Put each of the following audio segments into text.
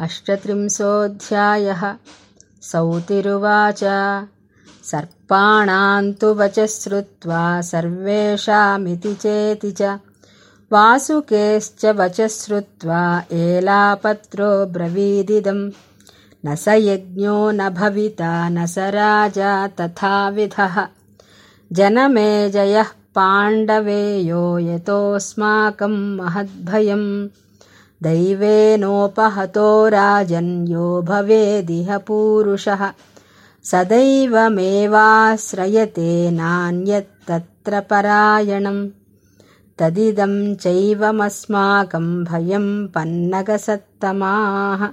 अष्टत्रिंशोऽध्यायः। सौतिरुवाच। सर्पाणां तु वचः श्रुत्वा सर्वेषामिति चेति च। वासुकेश्च वचः श्रुत्वा एलापत्रो ब्रवीदिदम्। न स यज्ञो न भविता न स राजा तथाविधः। जनमेजयः पाण्डवेयो यतोऽस्माकं महद्भयम् दैवेनोपहतो राजन्यो भवेदिह पूरुषः। सदैवमेवाश्रयते नान्यत्तत्र परायणम्। तदिदं चैवमस्माकं भयं पन्नगसत्तमाः।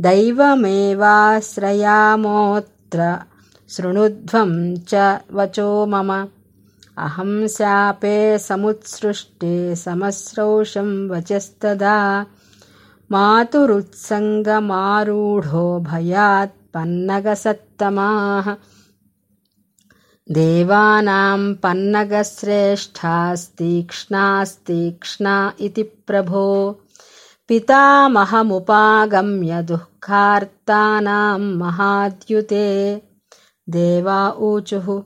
दैवमेवाश्रयामोऽत्र शृणुध्वं च वचो मम अहं शापे समुत्सृष्टे समस्रौषं वचस्तदा। मातुरुत्सङ्गमारूढो पन्नगसत्तमाः। देवानां पन्नगश्रेष्ठास्तीक्ष्णास्तीक्ष्णा इति प्रभो। पितामहमुपागम्य दुःखार्तानां महाद्युते। देवा ऊचुः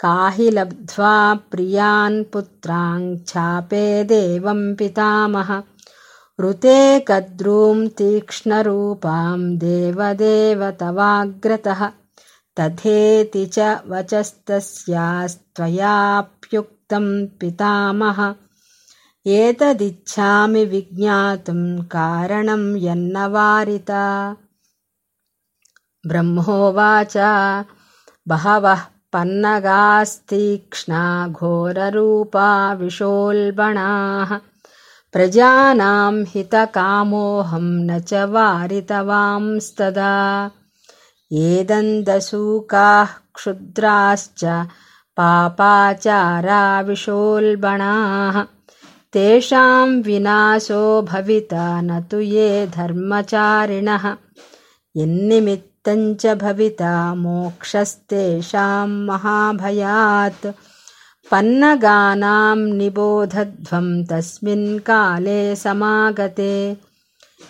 काहि लब्ध्वा प्रियान् पुत्राञ्छापे देवं पितामह। ऋते कद्रूं तीक्ष्णरूपां देवदेव तवाग्रतः तथेति च वचस्तस्यास्त्वयाप्युक्तं पितामह। एतदिच्छामि विज्ञातुं कारणं यन्नवारिता। ब्रह्मोवाच। बहवः पन्नगास्तीक्ष्णा घोररूपा विशोल्बणाः। प्रजानां हितकामोऽहं न च वारितवांस्तदा। एदन्दसूकाः क्षुद्राश्च पापाचारा विशोल्बणाः तेषां विनाशो भविता न तु ये धर्मचारिणः यन्निमित्त च भविता मोक्षस्तेषां महाभयात्। पन्नगानां निबोधध्वं तस्मिन् काले समागते।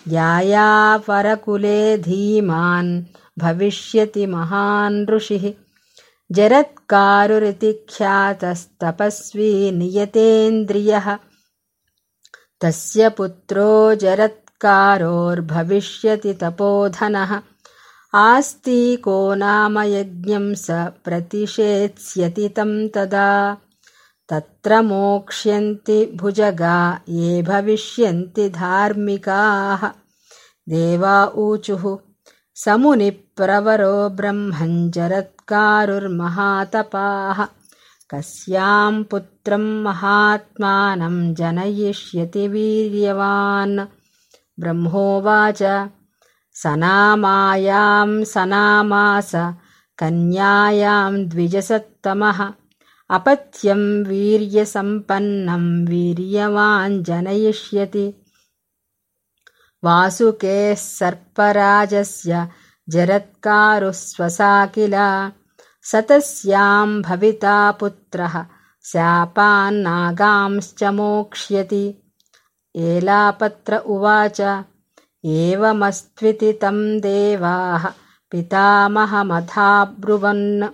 यायापरकुले धीमान् भविष्यति महान् ऋषिः। जरत्कारुरिति ख्यातस्तपस्वी नियतेन्द्रियः। तस्य पुत्रो जरत्कारोर्भविष्यति तपोधनः। आस्तिको नाम यज्ञं स प्रतिषेत्स्यति तं तदा। तत्र मोक्ष्यन्ति भुजगा ये भविष्यन्ति धार्मिकाः। देवा ऊचुः। समुनिप्रवरो ब्रह्मञ्जरत्कारुर्महातपाः कस्यां पुत्रं महात्मानं जनयिष्यति वीर्यवान् ब्रह्मोवाच। सनामायां सनामास कन्यायां द्विजसत्तमः। अपथ्यं वीर्यसम्पन्नं वीर्यवाञ्जनयिष्यति वासुकेः सर्पराजस्य जरत्कारुस्वसा किल स तस्यां भविता पुत्रः शापान्नागांश्च मोक्ष्यति एलापत्र उवाच। एवमस्त्विति तं देवाः पितामहमथाब्रुवन्।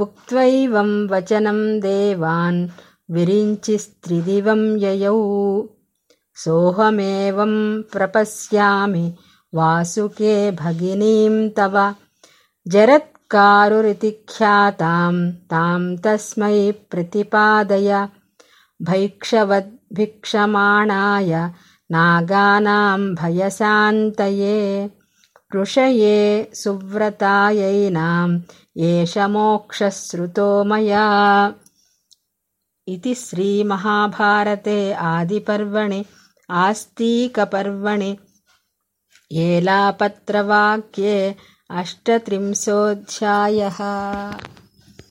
उक्त्वैवं वचनं देवान् विरिञ्चिस्त्रिदिवं ययौ। सोऽहमेवं प्रपश्यामि वासुके भगिनीं तव। जरत्कारुरिति ख्यातां तां तस्मै प्रतिपादय भैक्षवद्भिक्षमाणाय नागानां भयशान्तये ऋषये सुव्रतायैनाम् एष मोक्षश्रुतो मया। इति श्रीमहाभारते आदिपर्वणि आस्तीकपर्वणि। एलापत्रवाक्ये अष्टत्रिंशोऽध्यायः